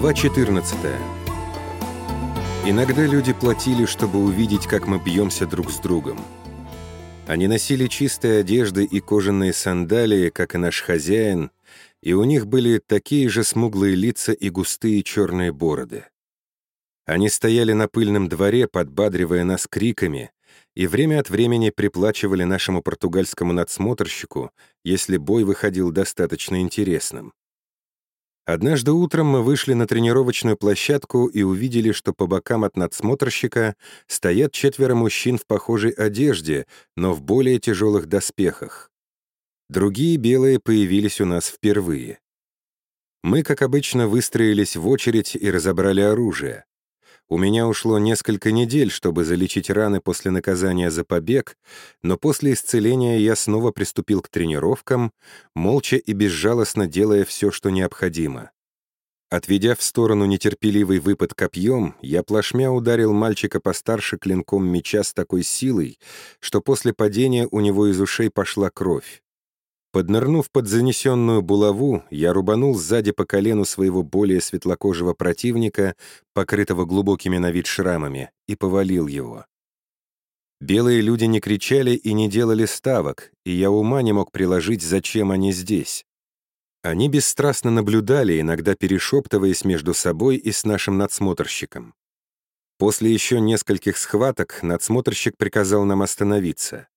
Глава 14 Иногда люди платили, чтобы увидеть, как мы бьемся друг с другом. Они носили чистые одежды и кожаные сандалии, как и наш хозяин, и у них были такие же смуглые лица и густые черные бороды. Они стояли на пыльном дворе, подбадривая нас криками, и время от времени приплачивали нашему португальскому надсмотрщику, если бой выходил достаточно интересным. Однажды утром мы вышли на тренировочную площадку и увидели, что по бокам от надсмотрщика стоят четверо мужчин в похожей одежде, но в более тяжелых доспехах. Другие белые появились у нас впервые. Мы, как обычно, выстроились в очередь и разобрали оружие. У меня ушло несколько недель, чтобы залечить раны после наказания за побег, но после исцеления я снова приступил к тренировкам, молча и безжалостно делая все, что необходимо. Отведя в сторону нетерпеливый выпад копьем, я плашмя ударил мальчика постарше клинком меча с такой силой, что после падения у него из ушей пошла кровь. Поднырнув под занесенную булаву, я рубанул сзади по колену своего более светлокожего противника, покрытого глубокими на вид шрамами, и повалил его. Белые люди не кричали и не делали ставок, и я ума не мог приложить, зачем они здесь. Они бесстрастно наблюдали, иногда перешептываясь между собой и с нашим надсмотрщиком. После еще нескольких схваток надсмотрщик приказал нам остановиться.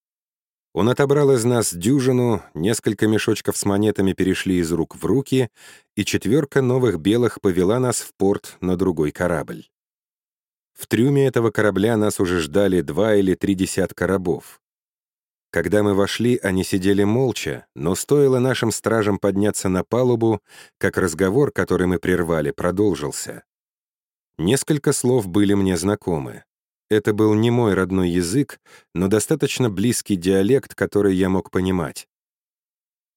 Он отобрал из нас дюжину, несколько мешочков с монетами перешли из рук в руки, и четверка новых белых повела нас в порт на другой корабль. В трюме этого корабля нас уже ждали два или три десятка рабов. Когда мы вошли, они сидели молча, но стоило нашим стражам подняться на палубу, как разговор, который мы прервали, продолжился. Несколько слов были мне знакомы. Это был не мой родной язык, но достаточно близкий диалект, который я мог понимать.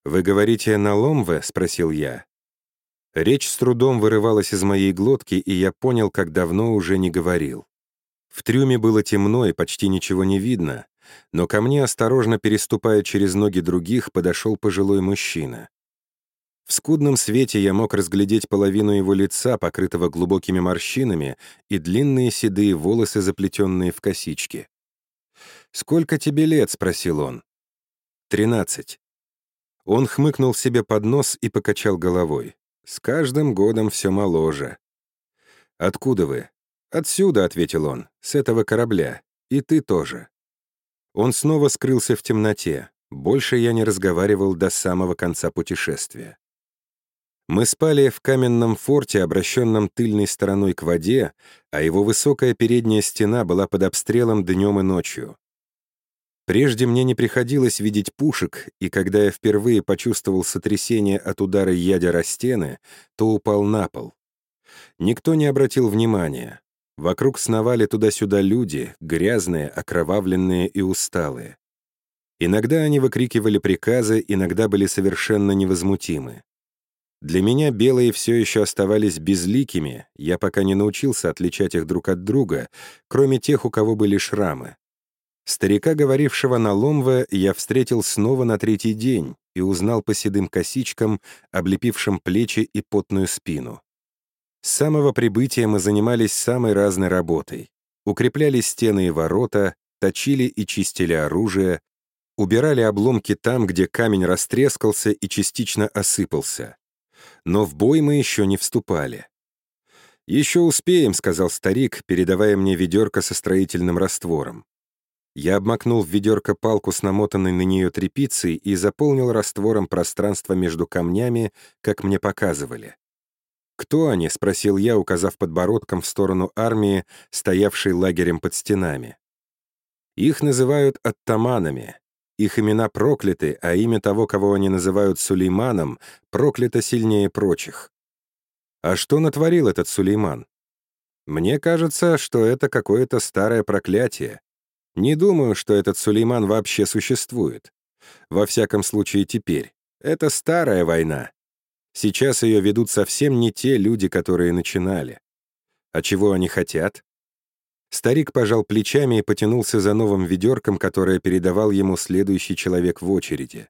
«Вы говорите на ломве?» — спросил я. Речь с трудом вырывалась из моей глотки, и я понял, как давно уже не говорил. В трюме было темно и почти ничего не видно, но ко мне, осторожно переступая через ноги других, подошел пожилой мужчина. В скудном свете я мог разглядеть половину его лица, покрытого глубокими морщинами, и длинные седые волосы, заплетенные в косички. «Сколько тебе лет?» — спросил он. «Тринадцать». Он хмыкнул себе под нос и покачал головой. «С каждым годом все моложе». «Откуда вы?» «Отсюда», — ответил он, — «с этого корабля. И ты тоже». Он снова скрылся в темноте. Больше я не разговаривал до самого конца путешествия. Мы спали в каменном форте, обращенном тыльной стороной к воде, а его высокая передняя стена была под обстрелом днем и ночью. Прежде мне не приходилось видеть пушек, и когда я впервые почувствовал сотрясение от удара ядер о стены, то упал на пол. Никто не обратил внимания. Вокруг сновали туда-сюда люди, грязные, окровавленные и усталые. Иногда они выкрикивали приказы, иногда были совершенно невозмутимы. Для меня белые все еще оставались безликими, я пока не научился отличать их друг от друга, кроме тех, у кого были шрамы. Старика, говорившего на ломве, я встретил снова на третий день и узнал по седым косичкам, облепившим плечи и потную спину. С самого прибытия мы занимались самой разной работой. Укрепляли стены и ворота, точили и чистили оружие, убирали обломки там, где камень растрескался и частично осыпался но в бой мы еще не вступали. «Еще успеем», — сказал старик, передавая мне ведерко со строительным раствором. Я обмакнул в ведерко палку с намотанной на нее тряпицей и заполнил раствором пространство между камнями, как мне показывали. «Кто они?» — спросил я, указав подбородком в сторону армии, стоявшей лагерем под стенами. «Их называют оттаманами. Их имена прокляты, а имя того, кого они называют Сулейманом, проклято сильнее прочих. А что натворил этот Сулейман? Мне кажется, что это какое-то старое проклятие. Не думаю, что этот Сулейман вообще существует. Во всяком случае, теперь. Это старая война. Сейчас ее ведут совсем не те люди, которые начинали. А чего они хотят? Старик пожал плечами и потянулся за новым ведерком, которое передавал ему следующий человек в очереди.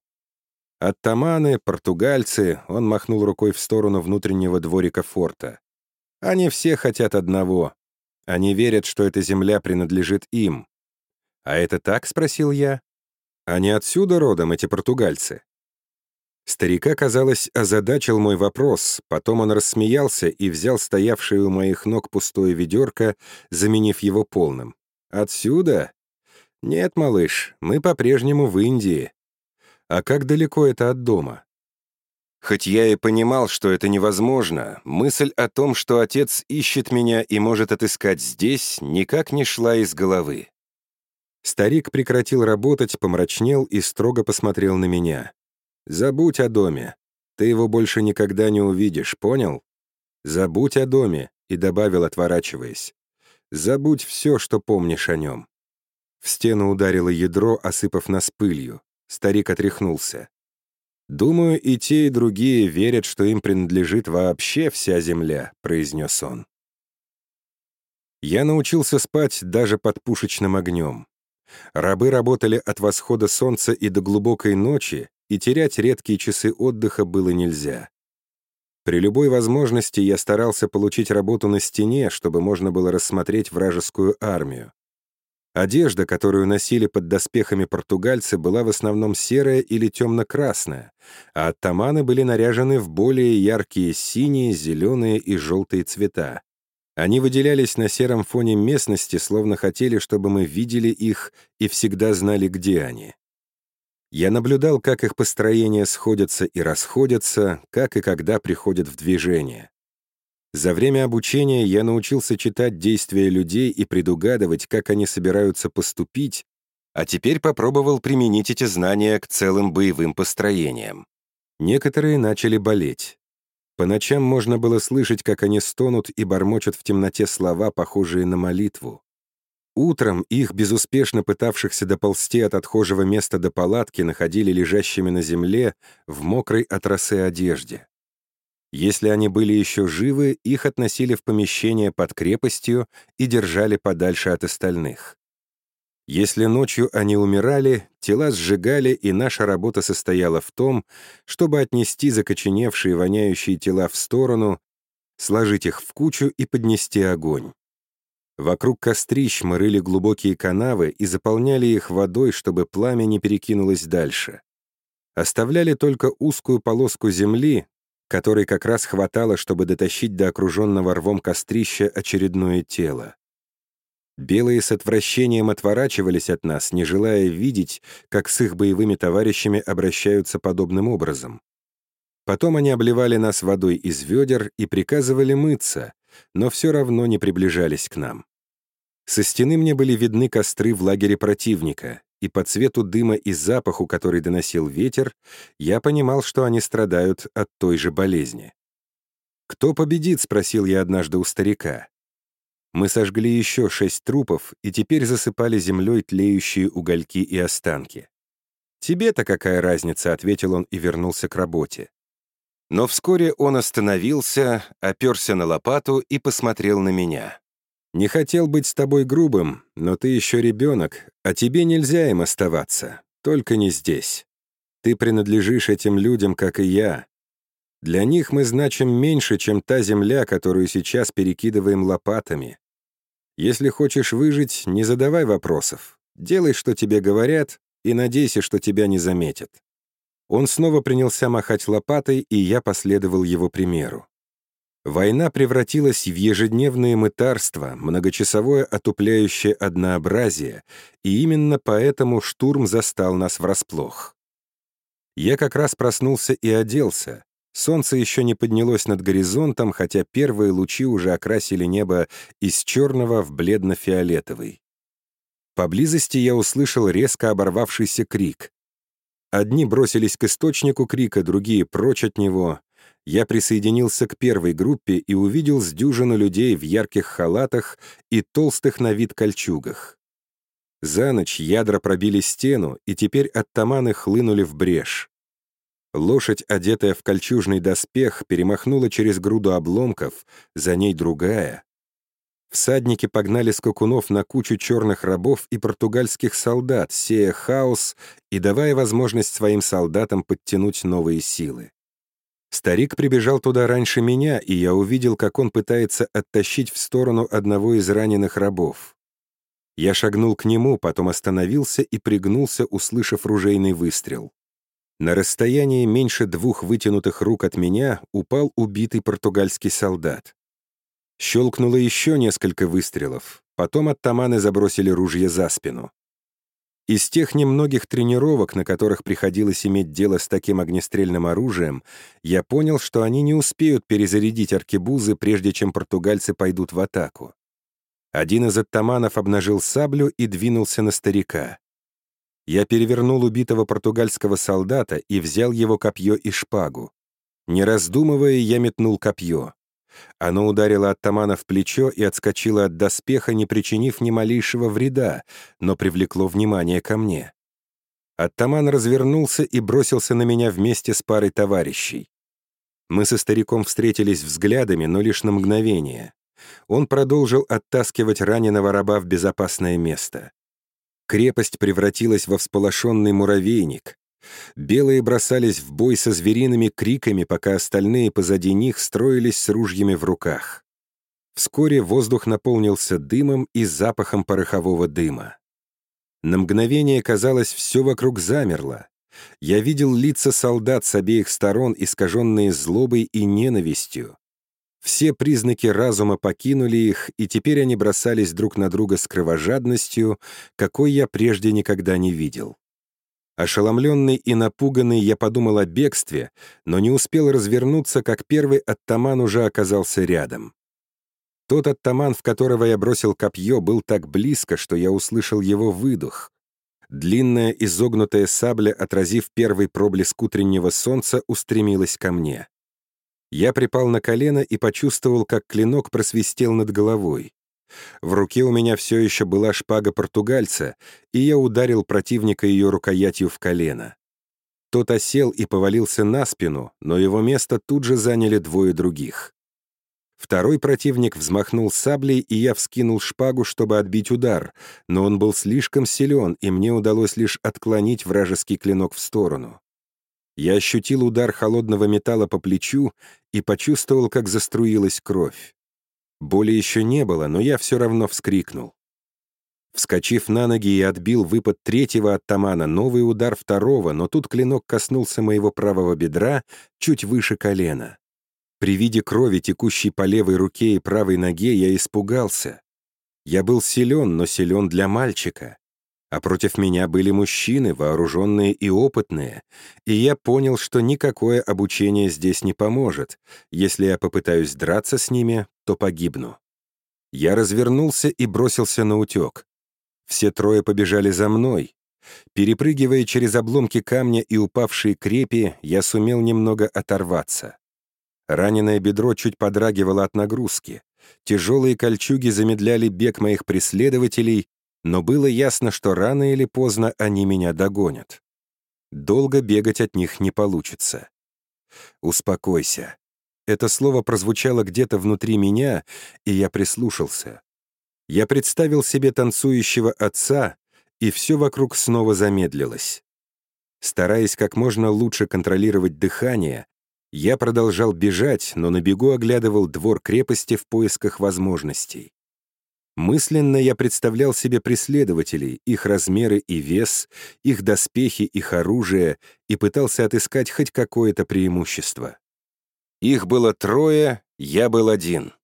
Оттаманы, португальцы, он махнул рукой в сторону внутреннего дворика форта. Они все хотят одного. Они верят, что эта земля принадлежит им. «А это так?» — спросил я. «Они отсюда родом, эти португальцы?» Старика, казалось, озадачил мой вопрос, потом он рассмеялся и взял стоявшее у моих ног пустое ведерко, заменив его полным. «Отсюда?» «Нет, малыш, мы по-прежнему в Индии». «А как далеко это от дома?» Хоть я и понимал, что это невозможно, мысль о том, что отец ищет меня и может отыскать здесь, никак не шла из головы. Старик прекратил работать, помрачнел и строго посмотрел на меня. Забудь о доме. Ты его больше никогда не увидишь, понял? Забудь о доме, и добавил, отворачиваясь. Забудь все, что помнишь о нем. В стену ударило ядро, осыпав нас пылью. Старик отряхнулся. «Думаю, и те, и другие верят, что им принадлежит вообще вся земля», — произнес он. Я научился спать даже под пушечным огнем. Рабы работали от восхода солнца и до глубокой ночи, и терять редкие часы отдыха было нельзя. При любой возможности я старался получить работу на стене, чтобы можно было рассмотреть вражескую армию. Одежда, которую носили под доспехами португальцы, была в основном серая или темно-красная, а оттаманы были наряжены в более яркие синие, зеленые и желтые цвета. Они выделялись на сером фоне местности, словно хотели, чтобы мы видели их и всегда знали, где они. Я наблюдал, как их построения сходятся и расходятся, как и когда приходят в движение. За время обучения я научился читать действия людей и предугадывать, как они собираются поступить, а теперь попробовал применить эти знания к целым боевым построениям. Некоторые начали болеть. По ночам можно было слышать, как они стонут и бормочут в темноте слова, похожие на молитву. Утром их, безуспешно пытавшихся доползти от отхожего места до палатки, находили лежащими на земле в мокрой от росы одежде. Если они были еще живы, их относили в помещение под крепостью и держали подальше от остальных. Если ночью они умирали, тела сжигали, и наша работа состояла в том, чтобы отнести закоченевшие воняющие тела в сторону, сложить их в кучу и поднести огонь. Вокруг кострищ мы рыли глубокие канавы и заполняли их водой, чтобы пламя не перекинулось дальше. Оставляли только узкую полоску земли, которой как раз хватало, чтобы дотащить до окруженного рвом кострища очередное тело. Белые с отвращением отворачивались от нас, не желая видеть, как с их боевыми товарищами обращаются подобным образом. Потом они обливали нас водой из ведер и приказывали мыться, но все равно не приближались к нам. Со стены мне были видны костры в лагере противника, и по цвету дыма и запаху, который доносил ветер, я понимал, что они страдают от той же болезни. «Кто победит?» — спросил я однажды у старика. Мы сожгли еще шесть трупов и теперь засыпали землей тлеющие угольки и останки. «Тебе-то какая разница?» — ответил он и вернулся к работе. Но вскоре он остановился, оперся на лопату и посмотрел на меня. «Не хотел быть с тобой грубым, но ты еще ребенок, а тебе нельзя им оставаться, только не здесь. Ты принадлежишь этим людям, как и я. Для них мы значим меньше, чем та земля, которую сейчас перекидываем лопатами. Если хочешь выжить, не задавай вопросов. Делай, что тебе говорят, и надейся, что тебя не заметят. Он снова принялся махать лопатой, и я последовал его примеру. Война превратилась в ежедневное мытарство, многочасовое отупляющее однообразие, и именно поэтому штурм застал нас врасплох. Я как раз проснулся и оделся. Солнце еще не поднялось над горизонтом, хотя первые лучи уже окрасили небо из черного в бледно-фиолетовый. Поблизости я услышал резко оборвавшийся крик. Одни бросились к источнику крика, другие прочь от него. Я присоединился к первой группе и увидел с дюжину людей в ярких халатах и толстых на вид кольчугах. За ночь ядра пробили стену, и теперь оттаманы хлынули в брешь. Лошадь, одетая в кольчужный доспех, перемахнула через груду обломков, за ней другая. Всадники погнали скакунов на кучу черных рабов и португальских солдат, сея хаос и давая возможность своим солдатам подтянуть новые силы. Старик прибежал туда раньше меня, и я увидел, как он пытается оттащить в сторону одного из раненых рабов. Я шагнул к нему, потом остановился и пригнулся, услышав ружейный выстрел. На расстоянии меньше двух вытянутых рук от меня упал убитый португальский солдат. Щелкнуло еще несколько выстрелов, потом оттаманы забросили ружье за спину. Из тех немногих тренировок, на которых приходилось иметь дело с таким огнестрельным оружием, я понял, что они не успеют перезарядить аркебузы, прежде чем португальцы пойдут в атаку. Один из оттаманов обнажил саблю и двинулся на старика. Я перевернул убитого португальского солдата и взял его копье и шпагу. Не раздумывая, я метнул копье. Оно ударило оттамана в плечо и отскочило от доспеха, не причинив ни малейшего вреда, но привлекло внимание ко мне. Оттаман развернулся и бросился на меня вместе с парой товарищей. Мы со стариком встретились взглядами, но лишь на мгновение. Он продолжил оттаскивать раненого раба в безопасное место. Крепость превратилась во всполошенный муравейник. Белые бросались в бой со звериными криками, пока остальные позади них строились с ружьями в руках. Вскоре воздух наполнился дымом и запахом порохового дыма. На мгновение, казалось, все вокруг замерло. Я видел лица солдат с обеих сторон, искаженные злобой и ненавистью. Все признаки разума покинули их, и теперь они бросались друг на друга с кровожадностью, какой я прежде никогда не видел. Ошеломленный и напуганный, я подумал о бегстве, но не успел развернуться, как первый оттаман уже оказался рядом. Тот оттаман, в которого я бросил копье, был так близко, что я услышал его выдох. Длинная изогнутая сабля, отразив первый проблеск утреннего солнца, устремилась ко мне. Я припал на колено и почувствовал, как клинок просвистел над головой. В руке у меня все еще была шпага португальца, и я ударил противника ее рукоятью в колено. Тот осел и повалился на спину, но его место тут же заняли двое других. Второй противник взмахнул саблей, и я вскинул шпагу, чтобы отбить удар, но он был слишком силен, и мне удалось лишь отклонить вражеский клинок в сторону. Я ощутил удар холодного металла по плечу и почувствовал, как заструилась кровь. Боли еще не было, но я все равно вскрикнул. Вскочив на ноги и отбил выпад третьего оттамана, новый удар второго, но тут клинок коснулся моего правого бедра чуть выше колена. При виде крови, текущей по левой руке и правой ноге, я испугался. Я был силен, но силен для мальчика. А против меня были мужчины, вооруженные и опытные, и я понял, что никакое обучение здесь не поможет. Если я попытаюсь драться с ними, то погибну. Я развернулся и бросился на утек. Все трое побежали за мной. Перепрыгивая через обломки камня и упавшие крепи, я сумел немного оторваться. Раненое бедро чуть подрагивало от нагрузки. Тяжелые кольчуги замедляли бег моих преследователей, но было ясно, что рано или поздно они меня догонят. Долго бегать от них не получится. «Успокойся». Это слово прозвучало где-то внутри меня, и я прислушался. Я представил себе танцующего отца, и все вокруг снова замедлилось. Стараясь как можно лучше контролировать дыхание, я продолжал бежать, но на бегу оглядывал двор крепости в поисках возможностей. Мысленно я представлял себе преследователей, их размеры и вес, их доспехи, их оружие, и пытался отыскать хоть какое-то преимущество. Их было трое, я был один.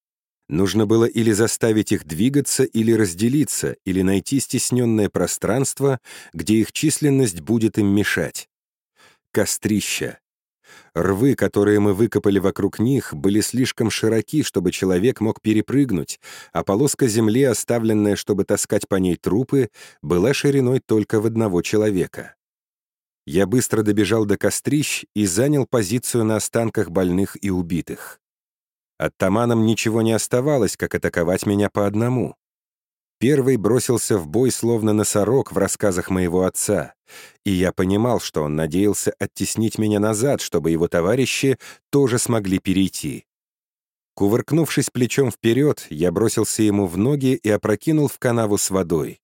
Нужно было или заставить их двигаться, или разделиться, или найти стесненное пространство, где их численность будет им мешать. Кострища, Рвы, которые мы выкопали вокруг них, были слишком широки, чтобы человек мог перепрыгнуть, а полоска земли, оставленная, чтобы таскать по ней трупы, была шириной только в одного человека. Я быстро добежал до кострищ и занял позицию на останках больных и убитых. Оттаманам ничего не оставалось, как атаковать меня по одному. Первый бросился в бой словно носорог в рассказах моего отца, и я понимал, что он надеялся оттеснить меня назад, чтобы его товарищи тоже смогли перейти. Кувыркнувшись плечом вперед, я бросился ему в ноги и опрокинул в канаву с водой.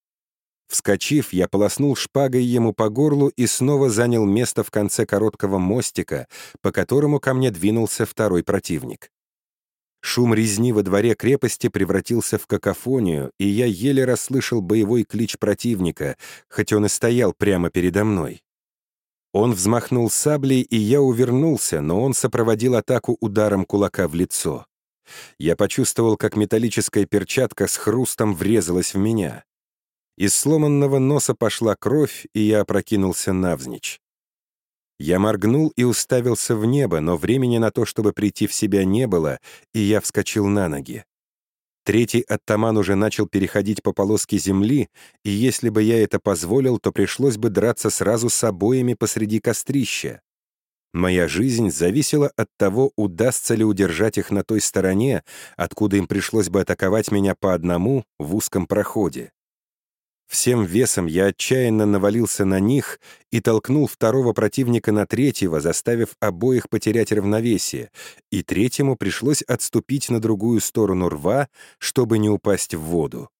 Вскочив, я полоснул шпагой ему по горлу и снова занял место в конце короткого мостика, по которому ко мне двинулся второй противник. Шум резни во дворе крепости превратился в какофонию, и я еле расслышал боевой клич противника, хоть он и стоял прямо передо мной. Он взмахнул саблей, и я увернулся, но он сопроводил атаку ударом кулака в лицо. Я почувствовал, как металлическая перчатка с хрустом врезалась в меня. Из сломанного носа пошла кровь, и я опрокинулся навзничь. Я моргнул и уставился в небо, но времени на то, чтобы прийти в себя, не было, и я вскочил на ноги. Третий оттаман уже начал переходить по полоске земли, и если бы я это позволил, то пришлось бы драться сразу с обоими посреди кострища. Моя жизнь зависела от того, удастся ли удержать их на той стороне, откуда им пришлось бы атаковать меня по одному в узком проходе. Всем весом я отчаянно навалился на них и толкнул второго противника на третьего, заставив обоих потерять равновесие, и третьему пришлось отступить на другую сторону рва, чтобы не упасть в воду.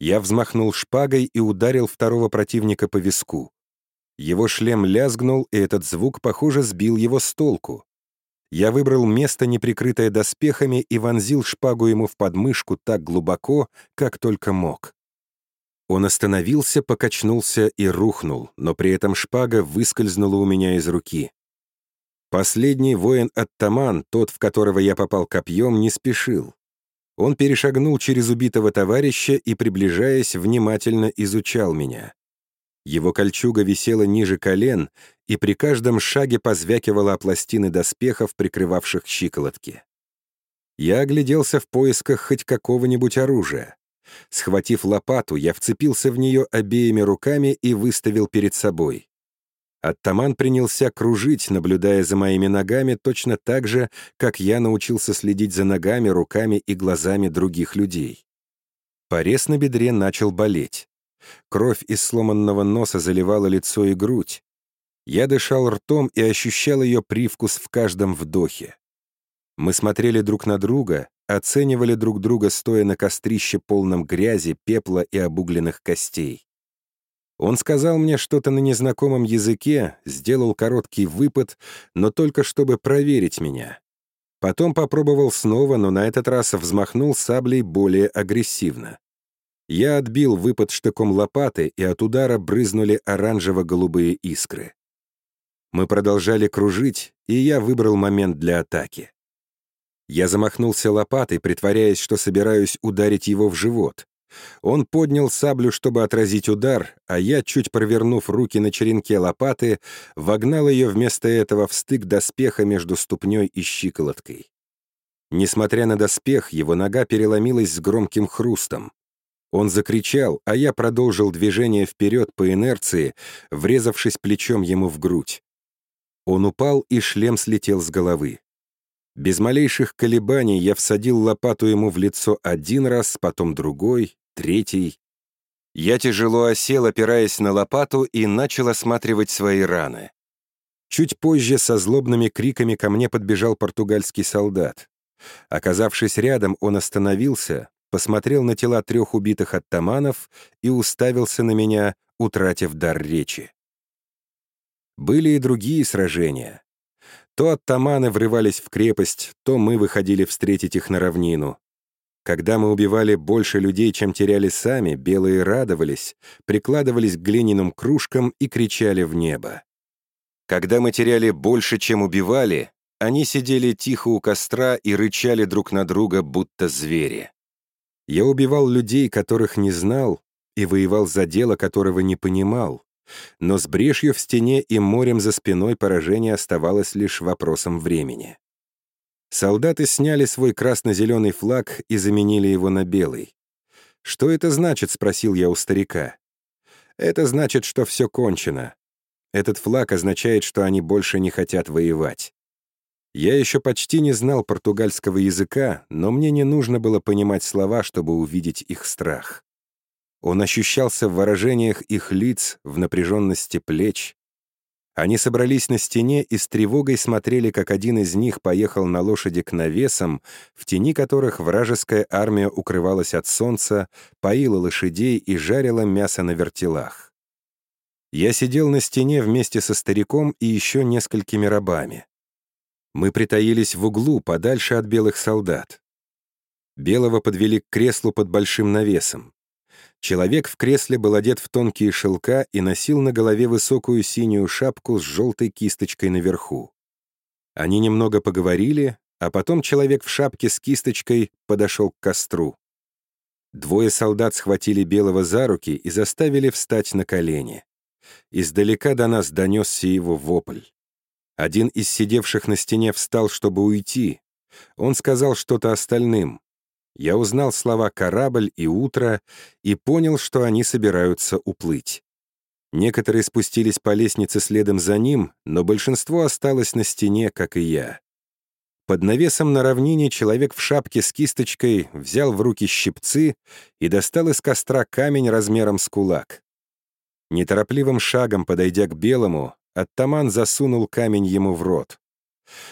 Я взмахнул шпагой и ударил второго противника по виску. Его шлем лязгнул, и этот звук, похоже, сбил его с толку. Я выбрал место, не прикрытое доспехами, и вонзил шпагу ему в подмышку так глубоко, как только мог. Он остановился, покачнулся и рухнул, но при этом шпага выскользнула у меня из руки. Последний воин-оттаман, тот, в которого я попал копьем, не спешил. Он перешагнул через убитого товарища и, приближаясь, внимательно изучал меня. Его кольчуга висела ниже колен, и при каждом шаге позвякивала о пластины доспехов, прикрывавших щиколотки. Я огляделся в поисках хоть какого-нибудь оружия. Схватив лопату, я вцепился в нее обеими руками и выставил перед собой. Оттаман принялся кружить, наблюдая за моими ногами точно так же, как я научился следить за ногами, руками и глазами других людей. Порез на бедре начал болеть. Кровь из сломанного носа заливала лицо и грудь. Я дышал ртом и ощущал ее привкус в каждом вдохе. Мы смотрели друг на друга, оценивали друг друга, стоя на кострище полном грязи, пепла и обугленных костей. Он сказал мне что-то на незнакомом языке, сделал короткий выпад, но только чтобы проверить меня. Потом попробовал снова, но на этот раз взмахнул саблей более агрессивно. Я отбил выпад штыком лопаты, и от удара брызнули оранжево-голубые искры. Мы продолжали кружить, и я выбрал момент для атаки. Я замахнулся лопатой, притворяясь, что собираюсь ударить его в живот. Он поднял саблю, чтобы отразить удар, а я, чуть провернув руки на черенке лопаты, вогнал ее вместо этого в стык доспеха между ступней и щиколоткой. Несмотря на доспех, его нога переломилась с громким хрустом. Он закричал, а я продолжил движение вперед по инерции, врезавшись плечом ему в грудь. Он упал, и шлем слетел с головы. Без малейших колебаний я всадил лопату ему в лицо один раз, потом другой, третий. Я тяжело осел, опираясь на лопату, и начал осматривать свои раны. Чуть позже со злобными криками ко мне подбежал португальский солдат. Оказавшись рядом, он остановился, посмотрел на тела трех убитых оттаманов и уставился на меня, утратив дар речи. Были и другие сражения. То оттаманы врывались в крепость, то мы выходили встретить их на равнину. Когда мы убивали больше людей, чем теряли сами, белые радовались, прикладывались к глиняным кружкам и кричали в небо. Когда мы теряли больше, чем убивали, они сидели тихо у костра и рычали друг на друга, будто звери. Я убивал людей, которых не знал, и воевал за дело, которого не понимал, но с брешью в стене и морем за спиной поражение оставалось лишь вопросом времени. Солдаты сняли свой красно-зеленый флаг и заменили его на белый. «Что это значит?» — спросил я у старика. «Это значит, что все кончено. Этот флаг означает, что они больше не хотят воевать». Я еще почти не знал португальского языка, но мне не нужно было понимать слова, чтобы увидеть их страх. Он ощущался в выражениях их лиц, в напряженности плеч. Они собрались на стене и с тревогой смотрели, как один из них поехал на лошади к навесам, в тени которых вражеская армия укрывалась от солнца, поила лошадей и жарила мясо на вертелах. Я сидел на стене вместе со стариком и еще несколькими рабами. Мы притаились в углу, подальше от белых солдат. Белого подвели к креслу под большим навесом. Человек в кресле был одет в тонкие шелка и носил на голове высокую синюю шапку с желтой кисточкой наверху. Они немного поговорили, а потом человек в шапке с кисточкой подошел к костру. Двое солдат схватили Белого за руки и заставили встать на колени. Издалека до нас донесся его вопль. Один из сидевших на стене встал, чтобы уйти. Он сказал что-то остальным. Я узнал слова «корабль» и «утро» и понял, что они собираются уплыть. Некоторые спустились по лестнице следом за ним, но большинство осталось на стене, как и я. Под навесом на равнине человек в шапке с кисточкой взял в руки щипцы и достал из костра камень размером с кулак. Неторопливым шагом, подойдя к белому, оттаман засунул камень ему в рот.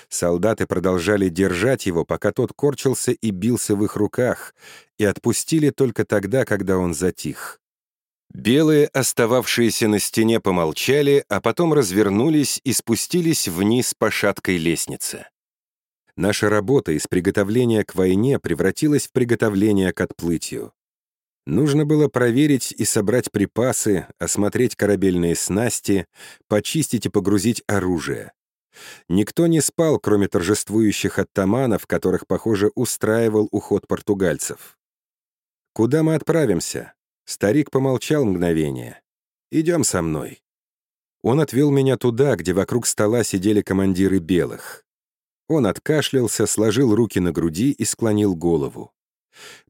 Солдаты продолжали держать его, пока тот корчился и бился в их руках, и отпустили только тогда, когда он затих. Белые, остававшиеся на стене, помолчали, а потом развернулись и спустились вниз по шаткой лестнице. Наша работа из приготовления к войне превратилась в приготовление к отплытию. Нужно было проверить и собрать припасы, осмотреть корабельные снасти, почистить и погрузить оружие. Никто не спал, кроме торжествующих оттаманов, которых, похоже, устраивал уход португальцев. «Куда мы отправимся?» Старик помолчал мгновение. «Идем со мной». Он отвел меня туда, где вокруг стола сидели командиры белых. Он откашлялся, сложил руки на груди и склонил голову.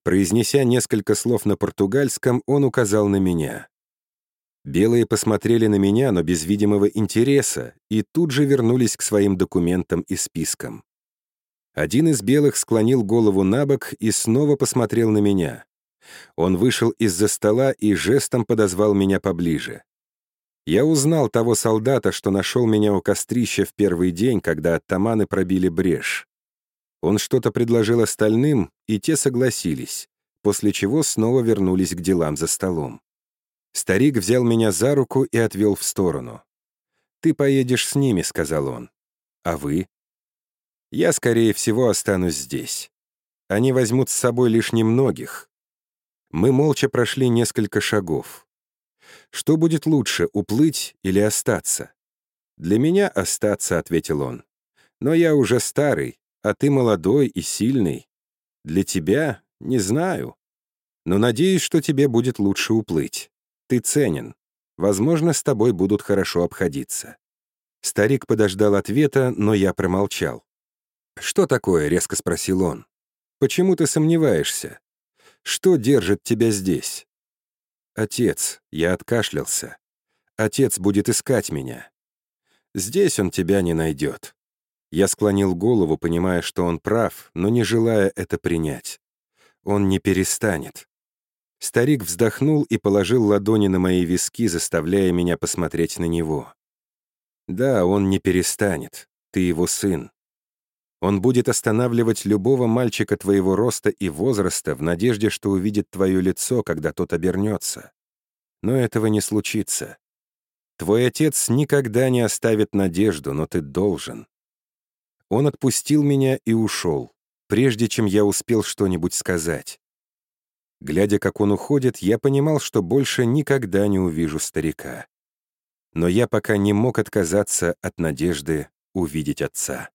Произнеся несколько слов на португальском, он указал на меня. Белые посмотрели на меня, но без видимого интереса, и тут же вернулись к своим документам и спискам. Один из белых склонил голову на бок и снова посмотрел на меня. Он вышел из-за стола и жестом подозвал меня поближе. Я узнал того солдата, что нашел меня у кострища в первый день, когда оттаманы пробили брешь. Он что-то предложил остальным, и те согласились, после чего снова вернулись к делам за столом. Старик взял меня за руку и отвел в сторону. «Ты поедешь с ними», — сказал он. «А вы?» «Я, скорее всего, останусь здесь. Они возьмут с собой лишь немногих». Мы молча прошли несколько шагов. «Что будет лучше, уплыть или остаться?» «Для меня остаться», — ответил он. «Но я уже старый, а ты молодой и сильный. Для тебя — не знаю. Но надеюсь, что тебе будет лучше уплыть». Ты ценен. Возможно, с тобой будут хорошо обходиться». Старик подождал ответа, но я промолчал. «Что такое?» — резко спросил он. «Почему ты сомневаешься? Что держит тебя здесь?» «Отец», — я откашлялся. «Отец будет искать меня. Здесь он тебя не найдет». Я склонил голову, понимая, что он прав, но не желая это принять. Он не перестанет. Старик вздохнул и положил ладони на мои виски, заставляя меня посмотреть на него. «Да, он не перестанет. Ты его сын. Он будет останавливать любого мальчика твоего роста и возраста в надежде, что увидит твое лицо, когда тот обернется. Но этого не случится. Твой отец никогда не оставит надежду, но ты должен». Он отпустил меня и ушел, прежде чем я успел что-нибудь сказать. Глядя, как он уходит, я понимал, что больше никогда не увижу старика. Но я пока не мог отказаться от надежды увидеть отца.